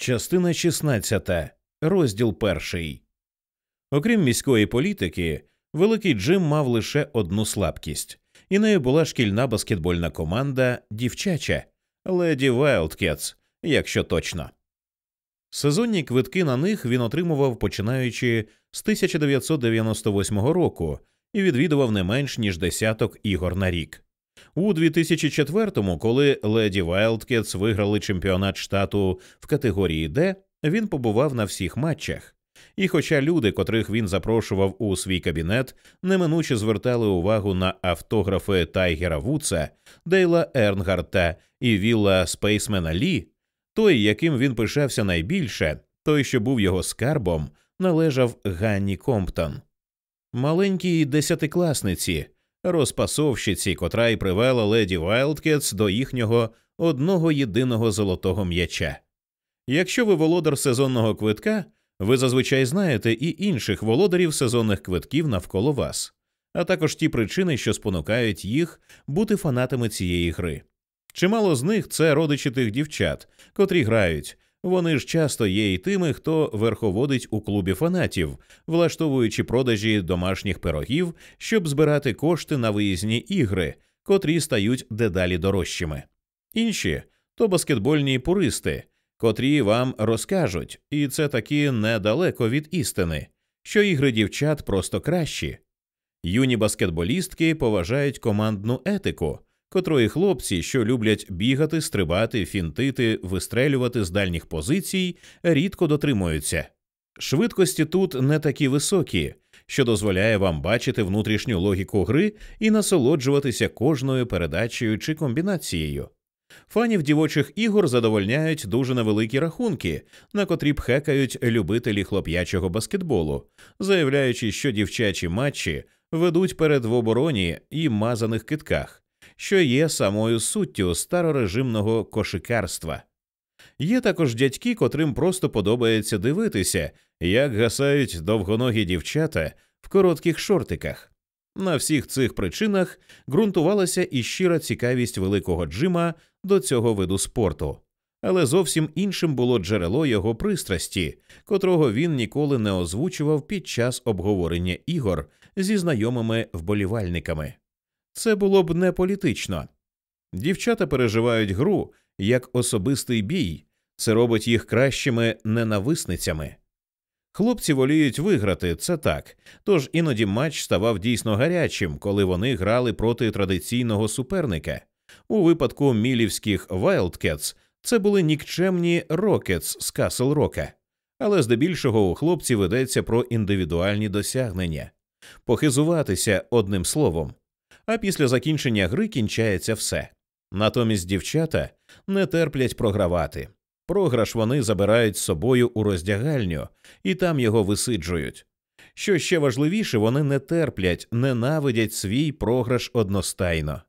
Частина 16. Розділ перший. Окрім міської політики, великий Джим мав лише одну слабкість, і нею була шкільна баскетбольна команда дівчача Леді Вайлдкетс, якщо точно. Сезонні квитки на них він отримував починаючи з 1998 року і відвідував не менш ніж десяток ігор на рік. У 2004-му, коли леді Вайлдкетс виграли чемпіонат штату в категорії Д, він побував на всіх матчах. І хоча люди, котрих він запрошував у свій кабінет, неминуче звертали увагу на автографи Тайгера Вудса, Дейла Ернгарта і Вілла Спейсмена Лі, той, яким він пишався найбільше, той, що був його скарбом, належав Ганні Комптон. Маленькій десятикласниці, розпасовщиці, котра й привела леді Вайлдкетс до їхнього одного єдиного золотого м'яча. Якщо ви володар сезонного квитка, ви зазвичай знаєте і інших володарів сезонних квитків навколо вас, а також ті причини, що спонукають їх бути фанатами цієї гри. Чимало з них це родичі тих дівчат, котрі грають. Вони ж часто є і тими, хто верховодить у клубі фанатів, влаштовуючи продажі домашніх пирогів, щоб збирати кошти на виїзні ігри, котрі стають дедалі дорожчими. Інші то баскетбольні пуристи, котрі вам розкажуть, і це таки недалеко від істини, що ігри дівчат просто кращі. Юні баскетболістки поважають командну етику котрої хлопці, що люблять бігати, стрибати, фінтити, вистрелювати з дальніх позицій, рідко дотримуються. Швидкості тут не такі високі, що дозволяє вам бачити внутрішню логіку гри і насолоджуватися кожною передачею чи комбінацією. Фанів дівочих ігор задовольняють дуже невеликі рахунки, на котрі б любителі хлоп'ячого баскетболу, заявляючи, що дівчачі матчі ведуть перед в обороні і мазаних китках, що є самою суттю старорежимного кошикарства. Є також дядьки, котрим просто подобається дивитися, як гасають довгоногі дівчата в коротких шортиках. На всіх цих причинах ґрунтувалася і щира цікавість великого Джима до цього виду спорту, але зовсім іншим було джерело його пристрасті, котрого він ніколи не озвучував під час обговорення ігор зі знайомими вболівальниками. Це було б не політично. Дівчата переживають гру як особистий бій, це робить їх кращими ненависницями. Хлопці воліють виграти, це так, тож іноді матч ставав дійсно гарячим, коли вони грали проти традиційного суперника. У випадку мілівських Wildcats це були нікчемні Рокетс з Касл Рока, але здебільшого у хлопців ведеться про індивідуальні досягнення, похизуватися одним словом а після закінчення гри кінчається все. Натомість дівчата не терплять програвати. Програш вони забирають з собою у роздягальню і там його висиджують. Що ще важливіше, вони не терплять, ненавидять свій програш одностайно.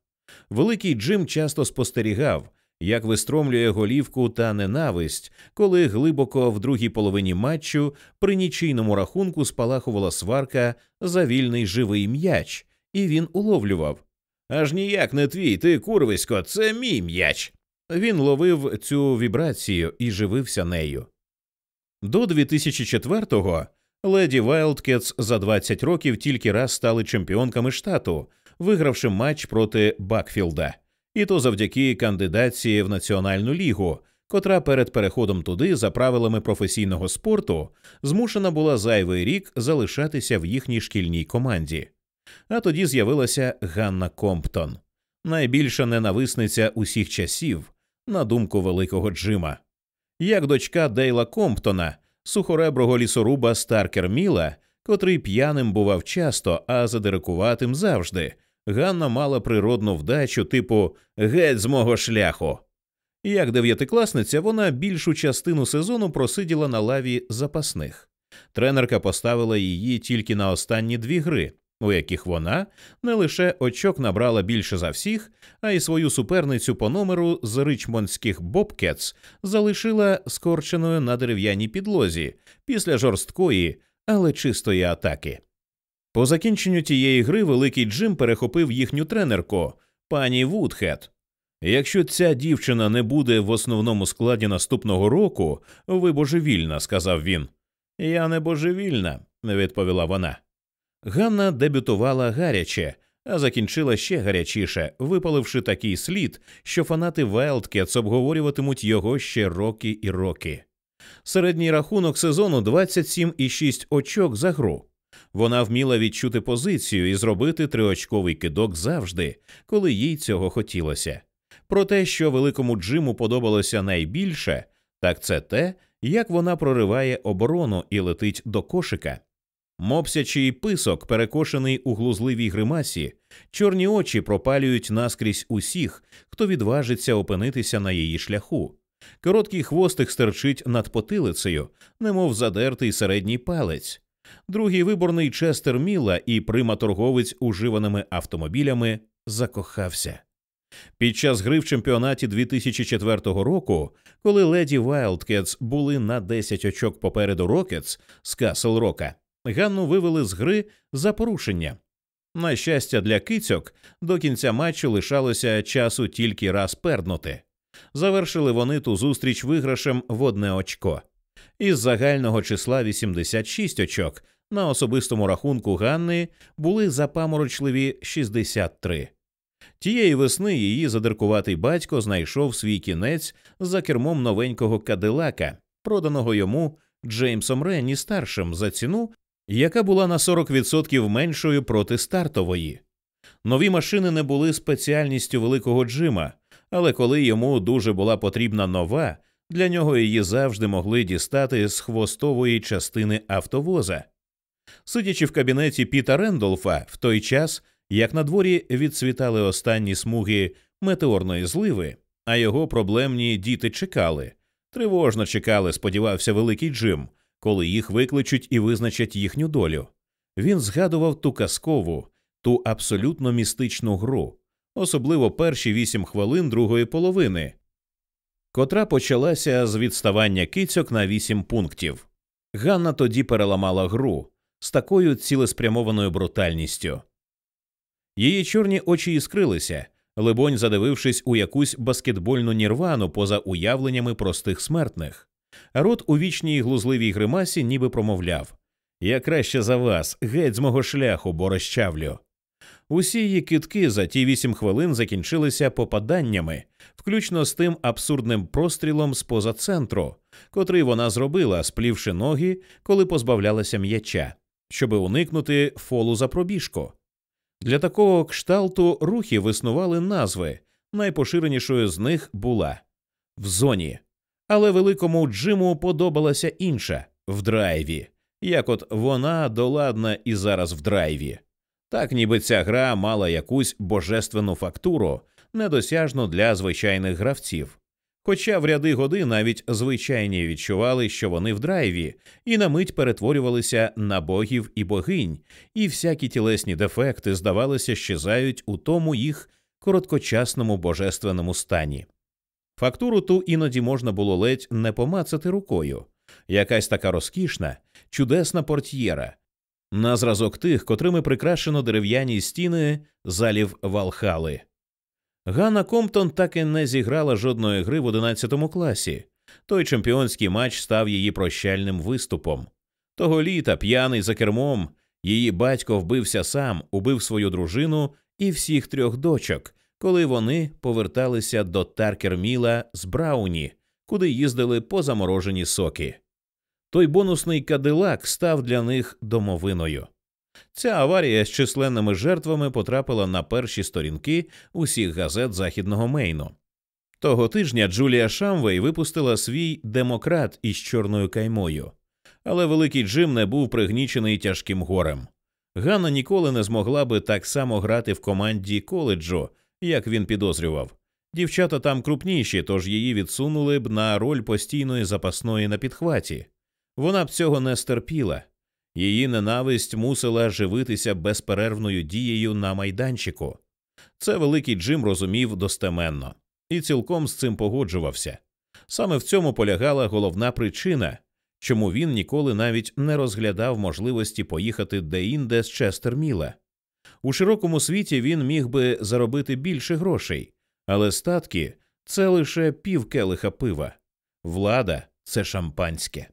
Великий Джим часто спостерігав, як вистромлює голівку та ненависть, коли глибоко в другій половині матчу при нічийному рахунку спалахувала сварка за вільний живий м'яч, і він уловлював. Аж ніяк не твій, ти курвисько, це мій м'яч. Він ловив цю вібрацію і живився нею. До 2004-го леді Вайлдкетс за 20 років тільки раз стали чемпіонками штату, вигравши матч проти Бакфілда, і то завдяки кандидації в Національну лігу, котра перед переходом туди, за правилами професійного спорту, змушена була зайвий рік залишатися в їхній шкільній команді. А тоді з'явилася Ганна Комптон, найбільша ненависниця усіх часів, на думку великого Джима. Як дочка Дейла Комптона, сухореброго лісоруба Старкер Міла, котрий п'яним бував часто, а задирикуватим завжди, Ганна мала природну вдачу, типу геть з мого шляху. Як дев'ятикласниця, вона більшу частину сезону просиділа на лаві запасних. Тренерка поставила її тільки на останні дві гри, у яких вона не лише очок набрала більше за всіх, а й свою суперницю по номеру з ричмондських Бобкетс залишила скорченою на дерев'яній підлозі після жорсткої, але чистої атаки. По закінченню тієї гри великий Джим перехопив їхню тренерку, пані Вудхед. Якщо ця дівчина не буде в основному складі наступного року, ви божевільна, сказав він. Я не божевільна, відповіла вона. Ганна дебютувала гаряче, а закінчила ще гарячіше, випаливши такий слід, що фанати Wildcats обговорюватимуть його ще роки і роки. Середній рахунок сезону 27,6 очок за гру. Вона вміла відчути позицію і зробити триочковий кидок завжди, коли їй цього хотілося. Про те, що великому Джиму подобалося найбільше, так це те, як вона прориває оборону і летить до кошика. Мопсячий писок, перекошений у глузливій гримасі, чорні очі пропалюють наскрізь усіх, хто відважиться опинитися на її шляху. Короткий хвостик стерчить над потилицею, немов задертий середній палець. Другий виборний Честерс Мілла і прима-торговець уживаними автомобілями закохався. Під час гри в чемпіонаті 2004 року, коли леді Wildcats були на 10 очок попереду Рокетс з Касл Рока, Ганну вивели з гри за порушення. На щастя, для кицьок до кінця матчу лишалося часу тільки раз перднути. Завершили вони ту зустріч виграшем в одне очко. Із загального числа 86 очок на особистому рахунку Ганни були запаморочливі 63. Тієї весни її задиркуватий батько знайшов свій кінець за кермом новенького кадилака, проданого йому Джеймсом Ренні старшим за ціну, яка була на 40% меншою проти стартової. Нові машини не були спеціальністю великого Джима, але коли йому дуже була потрібна нова, для нього її завжди могли дістати з хвостової частини автовоза. Сидячи в кабінеті Піта Рендолфа в той час, як на дворі відцвітали останні смуги метеорної зливи, а його проблемні діти чекали, тривожно чекали, сподівався великий Джим, коли їх викличуть і визначать їхню долю. Він згадував ту казкову, ту абсолютно містичну гру, особливо перші вісім хвилин другої половини, котра почалася з відставання кицьок на вісім пунктів. Ганна тоді переламала гру з такою цілеспрямованою брутальністю. Її чорні очі іскрилися, либонь, задивившись у якусь баскетбольну нірвану поза уявленнями простих смертних. Рот у вічній глузливій гримасі ніби промовляв Я краще за вас, геть з мого шляху, бо розчавлю. Усі її китки за ті вісім хвилин закінчилися попаданнями, включно з тим абсурдним прострілом з поза центру, котрий вона зробила, сплівши ноги, коли позбавлялася м'яча, щоби уникнути фолу за пробіжку. Для такого кшталту рухів існували назви, найпоширенішою з них була в зоні. Але великому Джиму подобалася інша в драйві, як от вона доладна і зараз в драйві. Так ніби ця гра мала якусь божественну фактуру, недосяжну для звичайних гравців. Хоча в ряди годи навіть звичайні відчували, що вони в драйві, і на мить перетворювалися на богів і богинь, і всякі тілесні дефекти, здавалося, щезають у тому їх короткочасному божественному стані. Фактуру ту іноді можна було ледь не помацати рукою, якась така розкішна, чудесна портьєра, на зразок тих, котрими прикрашено дерев'яні стіни залів Валхали. Ганна Комптон так і не зіграла жодної гри в 11 класі. Той чемпіонський матч став її прощальним виступом. Того літа, п'яний за кермом, її батько вбився сам, убив свою дружину і всіх трьох дочок, коли вони поверталися до Таркерміла з Брауні, куди їздили по заморожені соки. Той бонусний кадилак став для них домовиною. Ця аварія з численними жертвами потрапила на перші сторінки усіх газет західного Мейну. Того тижня Джулія Шамвей випустила свій демократ із чорною каймою, але великий Джим не був пригнічений тяжким горем. Ганна ніколи не змогла би так само грати в команді коледжу, як він підозрював. Дівчата там крупніші, тож її відсунули б на роль постійної запасної на підхваті. Вона б цього не стерпіла. Її ненависть мусила живитися безперервною дією на майданчику. Це великий Джим розумів достеменно і цілком з цим погоджувався. Саме в цьому полягала головна причина, чому він ніколи навіть не розглядав можливості поїхати деінде з Честерміла. У широкому світі він міг би заробити більше грошей, Але статки це лише пів келиха пива, влада це шампанське.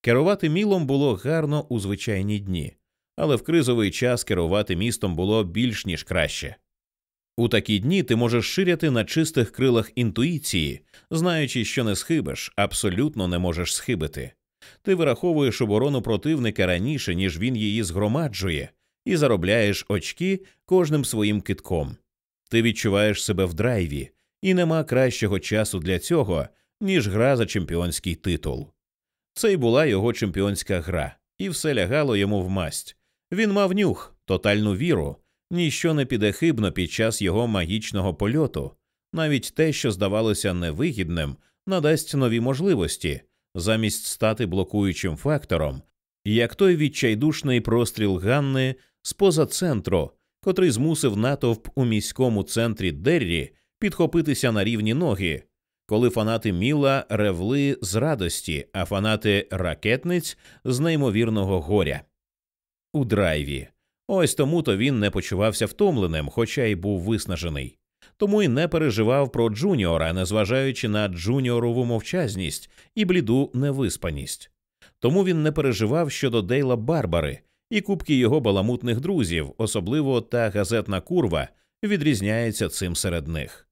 Керувати мілом було гарно у звичайні дні, але в кризовий час керувати містом було більш ніж краще. У такі дні ти можеш ширяти на чистих крилах інтуїції, знаючи, що не схибиш, абсолютно не можеш схибити. Ти вираховуєш оборону противника раніше, ніж він її згромаджує, і заробляєш очки кожним своїм китком. Ти відчуваєш себе в драйві, і нема кращого часу для цього, ніж гра за чемпіонський титул. Це й була його чемпіонська гра, і все лягало йому в масть. Він мав нюх, тотальну віру, ніщо не піде хибно під час його магічного польоту, навіть те, що здавалося невигідним, надасть нові можливості, замість стати блокуючим фактором, як той відчайдушний простріл Ганни з центру, котрий змусив натовп у міському центрі Деррі підхопитися на рівні ноги, коли фанати Міла ревли з радості, а фанати ракетниць з неймовірного горя. У драйві. Ось тому то він не почувався втомленим, хоча й був виснажений. Тому й не переживав про Джуніора, незважаючи на Джуніорову мовчазність і бліду невиспаність. Тому він не переживав щодо Дейла Барбари і кубки його баламутних друзів, особливо та газетна курва відрізняється цим серед них.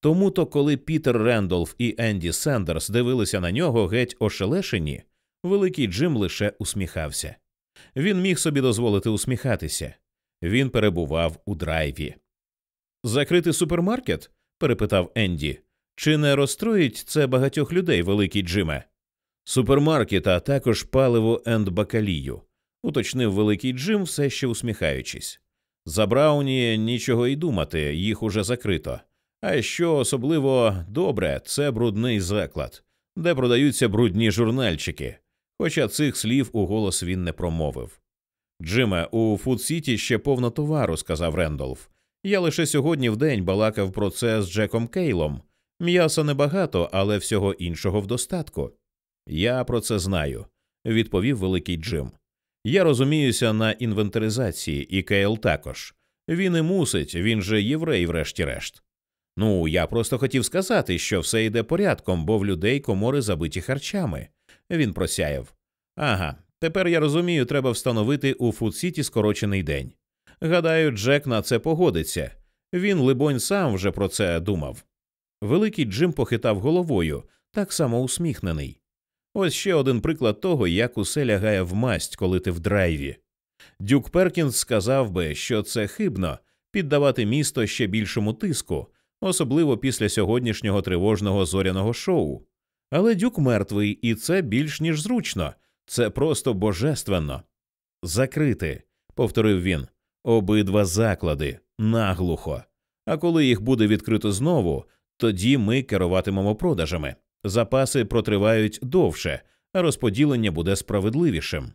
Тому то, коли Пітер Рендолф і Енді Сендерс дивилися на нього геть ошелешені, великий Джим лише усміхався. Він міг собі дозволити усміхатися. Він перебував у драйві. Закрити супермаркет? перепитав Енді. Чи не розстроїть це багатьох людей, великий Джиме? Супермаркет, а також паливо and бакалію, уточнив великий Джим, все ще усміхаючись. За Брауні нічого й думати, їх уже закрито. А що особливо добре, це брудний заклад, де продаються брудні журнальчики, хоча цих слів у голос він не промовив. Джиме, у Фудсіті ще повно товару, сказав Рендолф. Я лише сьогодні в день балакав про це з Джеком Кейлом. М'яса небагато, але всього іншого в достатку. Я про це знаю, відповів великий Джим. Я розуміюся на інвентаризації, і Кейл також. Він і мусить, він же єврей, врешті-решт. Ну, я просто хотів сказати, що все йде порядком, бо в людей комори забиті харчами. Він просяяв. Ага, тепер я розумію, треба встановити у Фудсіті скорочений день. Гадаю, Джек на це погодиться. Він, либонь, сам вже про це думав. Великий Джим похитав головою, так само усміхнений. Ось ще один приклад того, як усе лягає в масть, коли ти в драйві. Дюк Перкінс сказав би, що це хибно піддавати місто ще більшому тиску, особливо після сьогоднішнього тривожного зоряного шоу. Але дюк мертвий, і це більш ніж зручно, це просто божественно. Закрити, повторив він, обидва заклади наглухо. А коли їх буде відкрито знову, тоді ми керуватимемо продажами. Запаси протривають довше, а розподілення буде справедливішим.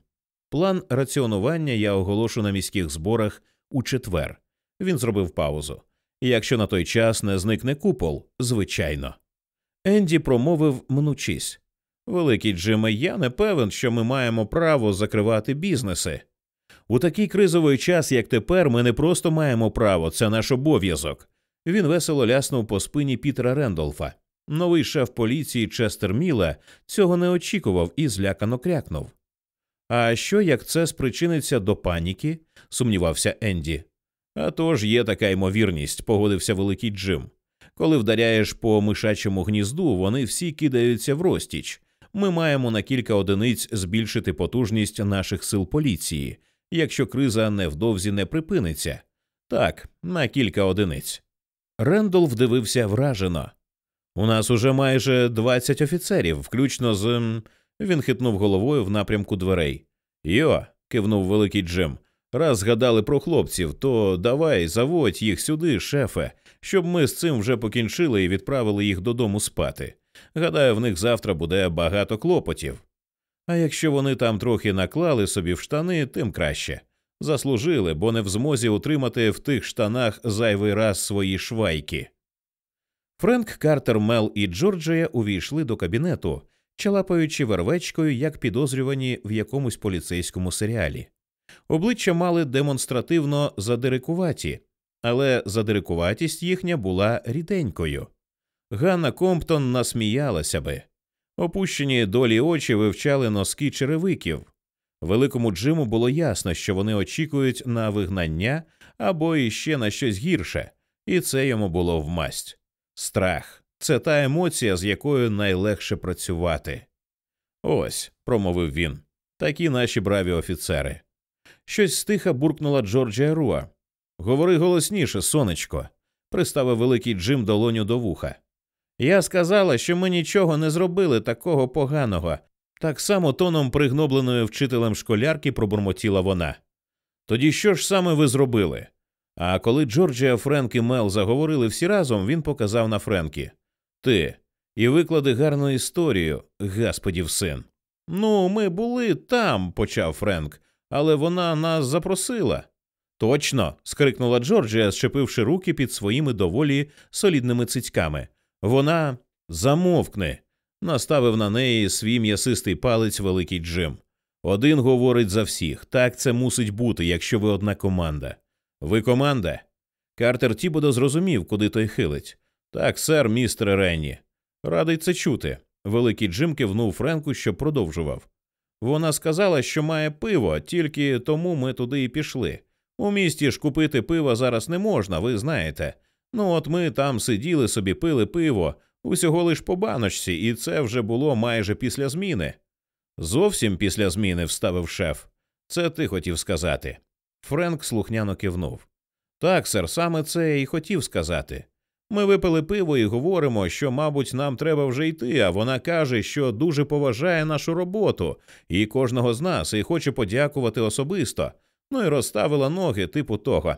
План раціонування я оголошу на міських зборах у четвер. Він зробив паузу. Якщо на той час не зникне купол, звичайно. Енді промовив мнучись. Великий Джиме, я не певен, що ми маємо право закривати бізнеси. У такий кризовий час, як тепер, ми не просто маємо право, це наш обов'язок. Він весело ляснув по спині Пітера Рендолфа. Новий шеф поліції Честер Міла цього не очікував і злякано крякнув. А що як це спричиниться до паніки? сумнівався Енді. «А тож є така ймовірність, погодився великий Джим. Коли вдаряєш по мишачому гнізду, вони всі кидаються в розтіч. Ми маємо на кілька одиниць збільшити потужність наших сил поліції, якщо криза невдовзі не припиниться. Так, на кілька одиниць. Рендолф дивився вражено. У нас уже майже двадцять офіцерів, включно з. Він хитнув головою в напрямку дверей. Йо, кивнув великий Джим. Раз згадали про хлопців, то давай заводь їх сюди, шефе, щоб ми з цим вже покінчили і відправили їх додому спати. Гадаю, в них завтра буде багато клопотів. А якщо вони там трохи наклали собі в штани, тим краще. Заслужили, бо не в змозі утримати в тих штанах зайвий раз свої швайки. Френк Картер, Мел і Джорджія увійшли до кабінету, чалапаючи вервечкою, як підозрювані в якомусь поліцейському серіалі. Обличчя мали демонстративно задирикуваті, але задирикуватість їхня була ріденькою. Ганна Комптон насміялася би. Опущені долі очі вивчали носки черевиків. Великому Джиму було ясно, що вони очікують на вигнання або іще на щось гірше, і це йому було вмасть. Страх це та емоція, з якою найлегше працювати. Ось, промовив він, такі наші браві офіцери. Щось стиха буркнула Джорджія Руа. Говори голосніше, сонечко, приставив великий Джим долоню до вуха. Я сказала, що ми нічого не зробили такого поганого. Так само тоном пригнобленої вчителем школярки пробурмотіла вона. Тоді що ж саме ви зробили? А коли Джорджія, Френк і Мел заговорили всі разом, він показав на Френкі Ти і виклади гарну історію, Господів син. Ну, ми були там, почав Френк, але вона нас запросила. Точно. скрикнула Джорджія, щепивши руки під своїми доволі солідними цицьками. Вона замовкне, наставив на неї свій м'ясистий палець великий Джим. Один говорить за всіх. Так це мусить бути, якщо ви одна команда. Ви команда? Картер Тібодо зрозумів, куди той хилить. Так, сер, містер Ренні. Радий це чути. Великий Джим кивнув Френку, що продовжував. Вона сказала, що має пиво, тільки тому ми туди і пішли. У місті ж купити пиво зараз не можна, ви знаєте. Ну, от ми там сиділи собі, пили пиво, усього лиш по баночці, і це вже було майже після зміни. Зовсім після зміни вставив шеф. Це ти хотів сказати. Френк слухняно кивнув. Так, сер, саме це і хотів сказати. Ми випили пиво і говоримо, що, мабуть, нам треба вже йти, а вона каже, що дуже поважає нашу роботу і кожного з нас, і хоче подякувати особисто. Ну і розставила ноги, типу того.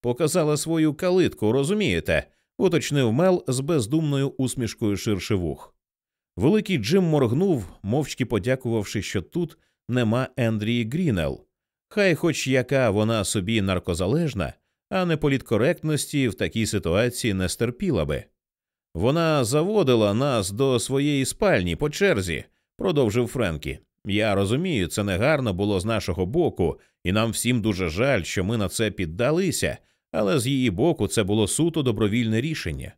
Показала свою калитку, розумієте? уточнив Мел з бездумною усмішкою ширше вух. Великий Джим моргнув, мовчки подякувавши, що тут нема Ендрії Грінел. Хай хоч яка вона собі наркозалежна, а не політкоректності в такій ситуації не стерпіла би. Вона заводила нас до своєї спальні по черзі, продовжив Френкі. Я розумію, це негарно було з нашого боку, і нам всім дуже жаль, що ми на це піддалися, але з її боку це було суто добровільне рішення.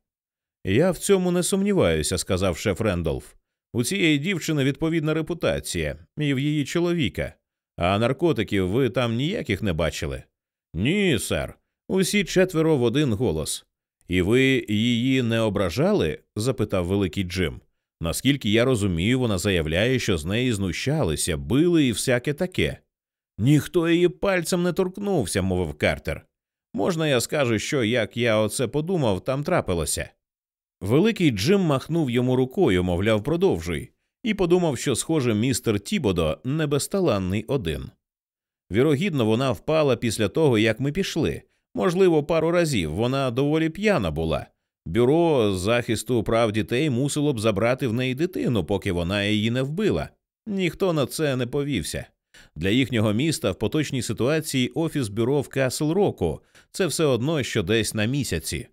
Я в цьому не сумніваюся, сказав шеф Рендолф. У цієї дівчини відповідна репутація, і в її чоловіка. А наркотиків ви там ніяких не бачили? Ні, сер. Усі четверо в один голос. І ви її не ображали? запитав великий Джим. Наскільки я розумію, вона заявляє, що з неї знущалися, били і всяке таке. Ніхто її пальцем не торкнувся, мовив Картер. Можна я скажу, що як я оце подумав, там трапилося. Великий Джим махнув йому рукою, мовляв, продовжуй, і подумав, що, схоже, містер Тібодо не безталанний один. Вірогідно, вона впала після того, як ми пішли. Можливо, пару разів вона доволі п'яна була. Бюро захисту прав дітей мусило б забрати в неї дитину, поки вона її не вбила. Ніхто на це не повівся. Для їхнього міста в поточній ситуації офіс бюро в Касл Року це все одно, що десь на місяці.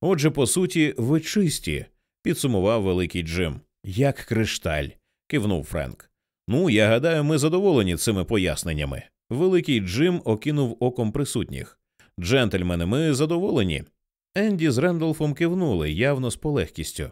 Отже, по суті, ви чисті, підсумував великий Джим. Як кришталь, кивнув Френк. Ну, я гадаю, ми задоволені цими поясненнями. Великий Джим окинув оком присутніх. Джентльмени, ми задоволені. Енді з Рендолфом кивнули явно з полегкістю.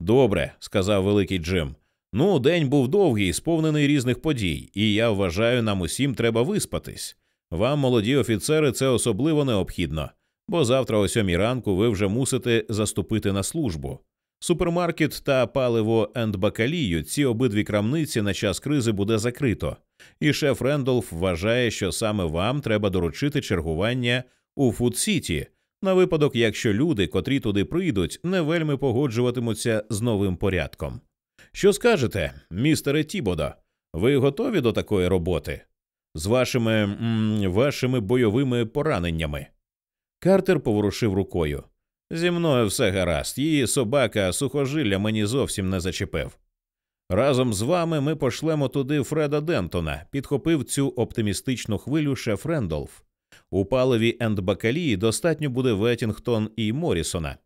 Добре, сказав великий Джим. Ну, день був довгий, сповнений різних подій, і я вважаю, нам усім треба виспатись. Вам, молоді офіцери, це особливо необхідно, бо завтра о сьомій ранку ви вже мусите заступити на службу. Супермаркет та паливо and бакалію ці обидві крамниці на час кризи буде закрито, і шеф Рендолф вважає, що саме вам треба доручити чергування у Фуд-Сіті, на випадок, якщо люди, котрі туди прийдуть, не вельми погоджуватимуться з новим порядком. Що скажете, містере Тібода, ви готові до такої роботи? З вашими вашими бойовими пораненнями? Картер поворушив рукою. Зі мною все гаразд, її собака сухожилля мені зовсім не зачепив. Разом з вами ми пошлемо туди Фреда Дентона, підхопив цю оптимістичну хвилю шеф Рендолф. У паливі енд бакалії достатньо буде Веттінгтон і Морісона.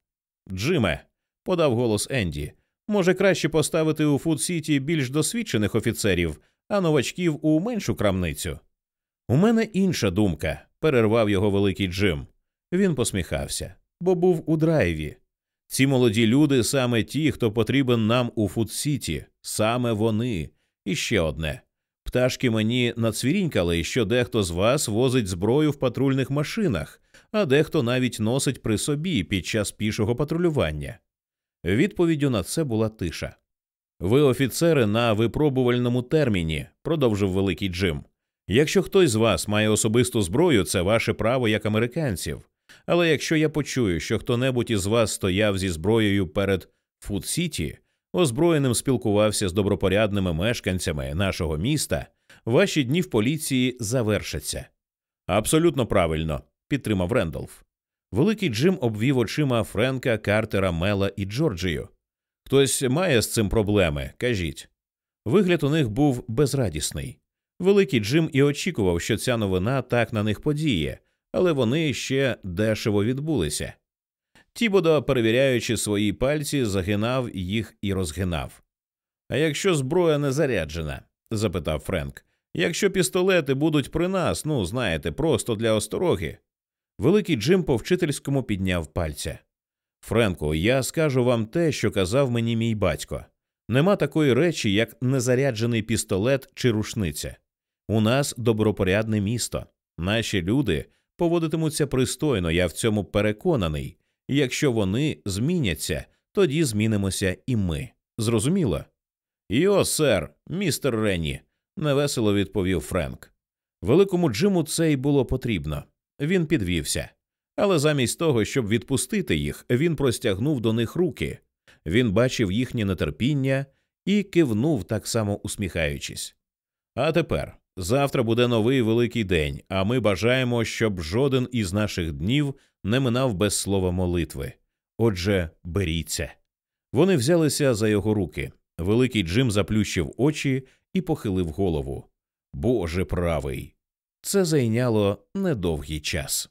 Джиме, подав голос Енді, може краще поставити у Фуд-Сіті більш досвідчених офіцерів, а новачків у меншу крамницю. У мене інша думка, перервав його великий Джим. Він посміхався, бо був у драйві. Ці молоді люди саме ті, хто потрібен нам у Фудсіті, саме вони. І ще одне. Пташки мені нацвірінькали, що дехто з вас возить зброю в патрульних машинах, а дехто навіть носить при собі під час пішого патрулювання. Відповіддю на це була тиша. Ви офіцери на випробувальному терміні, продовжив великий Джим. Якщо хтось з вас має особисту зброю, це ваше право як американців. Але якщо я почую, що хто небудь із вас стояв зі зброєю перед Фуд-Сіті, озброєним спілкувався з добропорядними мешканцями нашого міста, ваші дні в поліції завершаться. Абсолютно правильно, підтримав Рендолф. Великий Джим обвів очима Френка, Картера, Мела і Джорджію. Хтось має з цим проблеми, кажіть. Вигляд у них був безрадісний. Великий Джим і очікував, що ця новина так на них подіє, але вони ще дешево відбулися. Тібодо, перевіряючи свої пальці, загинав їх і розгинав. А якщо зброя не заряджена? запитав Френк. Якщо пістолети будуть при нас, ну знаєте, просто для остороги. Великий Джим по вчительському підняв пальця. Френку, я скажу вам те, що казав мені мій батько. Нема такої речі, як незаряджений пістолет чи рушниця. У нас добропорядне місто. Наші люди поводитимуться пристойно, я в цьому переконаний. Якщо вони зміняться, тоді змінимося і ми. Зрозуміло? Йо, сер, містер Ренні, невесело відповів Френк. Великому Джиму це й було потрібно. Він підвівся. Але замість того, щоб відпустити їх, він простягнув до них руки. Він бачив їхнє нетерпіння і кивнув, так само усміхаючись. А тепер завтра буде новий великий день, а ми бажаємо, щоб жоден із наших днів не минав без слова молитви. Отже, беріться. Вони взялися за його руки. Великий Джим заплющив очі і похилив голову. Боже правий. Це зайняло недовгий час.